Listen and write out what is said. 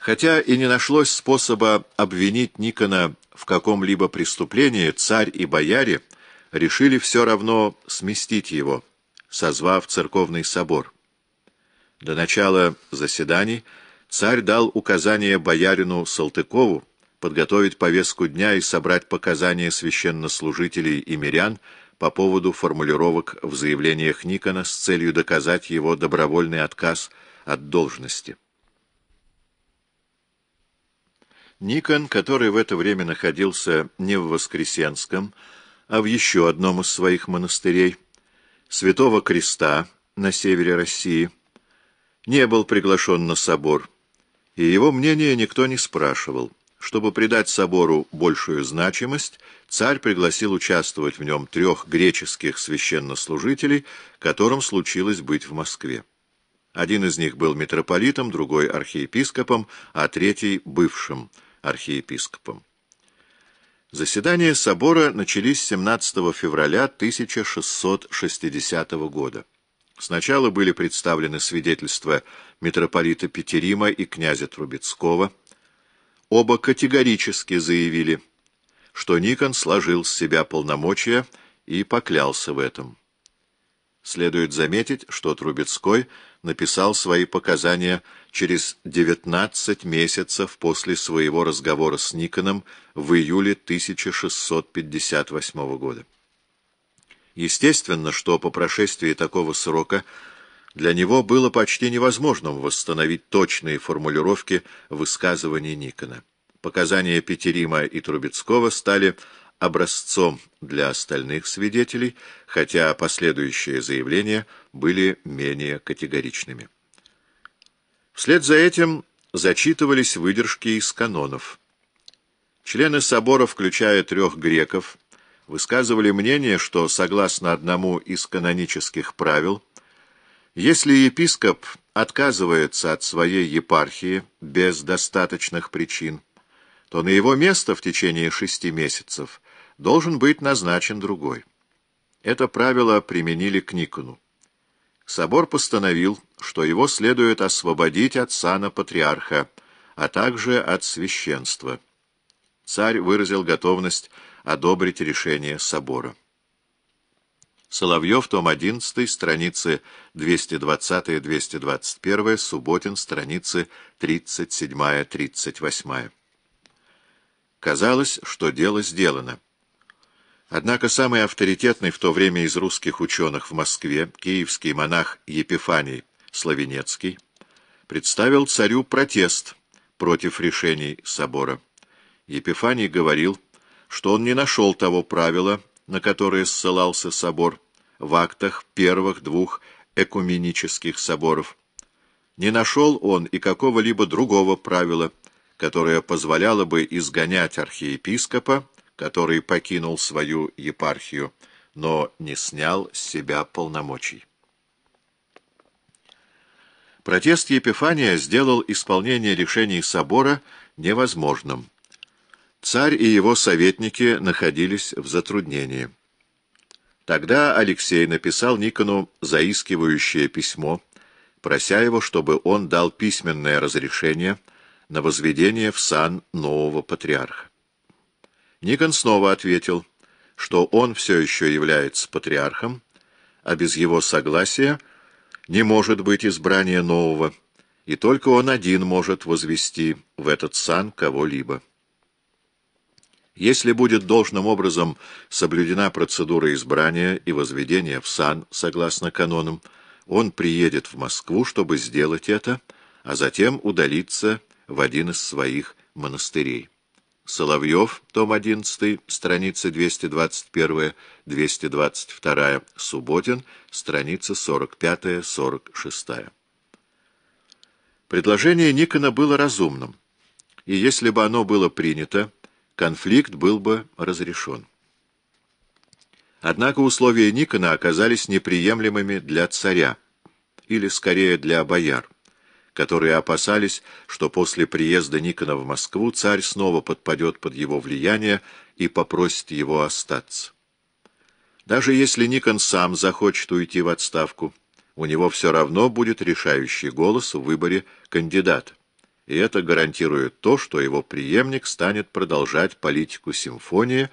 Хотя и не нашлось способа обвинить Никона в каком-либо преступлении, царь и бояре решили все равно сместить его, созвав церковный собор. До начала заседаний царь дал указание боярину Салтыкову подготовить повестку дня и собрать показания священнослужителей и мирян по поводу формулировок в заявлениях Никона с целью доказать его добровольный отказ от должности. Никон, который в это время находился не в Воскресенском, а в еще одном из своих монастырей, Святого Креста на севере России, не был приглашен на собор, и его мнение никто не спрашивал. Чтобы придать собору большую значимость, царь пригласил участвовать в нем трех греческих священнослужителей, которым случилось быть в Москве. Один из них был митрополитом, другой — архиепископом, а третий — бывшим архиепископом. Заседания собора начались 17 февраля 1660 года. Сначала были представлены свидетельства митрополита Петерима и князя Трубецкого. Оба категорически заявили, что Никон сложил с себя полномочия и поклялся в этом. Следует заметить, что Трубецкой написал свои показания через 19 месяцев после своего разговора с Никоном в июле 1658 года. Естественно, что по прошествии такого срока для него было почти невозможным восстановить точные формулировки высказываний Никона. Показания Петерима и Трубецкого стали образцом для остальных свидетелей, хотя последующие заявления были менее категоричными. Вслед за этим зачитывались выдержки из канонов. Члены собора, включая трех греков, высказывали мнение, что, согласно одному из канонических правил, если епископ отказывается от своей епархии без достаточных причин, то на его место в течение шести месяцев должен быть назначен другой. Это правило применили к Никону. Собор постановил, что его следует освободить от сана патриарха, а также от священства. Царь выразил готовность одобрить решение собора. Соловьев, том 11, страницы 220-221, Субботин, страницы 37-38. Казалось, что дело сделано. Однако самый авторитетный в то время из русских ученых в Москве, киевский монах Епифаний Славенецкий, представил царю протест против решений собора. Епифаний говорил, что он не нашел того правила, на которое ссылался собор в актах первых двух экуменических соборов. Не нашел он и какого-либо другого правила, которое позволяло бы изгонять архиепископа, который покинул свою епархию, но не снял с себя полномочий. Протест Епифания сделал исполнение решений собора невозможным. Царь и его советники находились в затруднении. Тогда Алексей написал Никону заискивающее письмо, прося его, чтобы он дал письменное разрешение на возведение в сан нового патриарха. Никон снова ответил, что он все еще является патриархом, а без его согласия не может быть избрания нового, и только он один может возвести в этот сан кого-либо. Если будет должным образом соблюдена процедура избрания и возведения в сан, согласно канонам, он приедет в Москву, чтобы сделать это, а затем удалиться в один из своих монастырей. Соловьев, том 11, страница 221-222, Субботин, страница 45-46. Предложение Никона было разумным, и если бы оно было принято, конфликт был бы разрешен. Однако условия Никона оказались неприемлемыми для царя, или скорее для бояр которые опасались, что после приезда Никона в Москву царь снова подпадет под его влияние и попросит его остаться. Даже если Никон сам захочет уйти в отставку, у него все равно будет решающий голос в выборе кандидата. и это гарантирует то, что его преемник станет продолжать политику симфонии,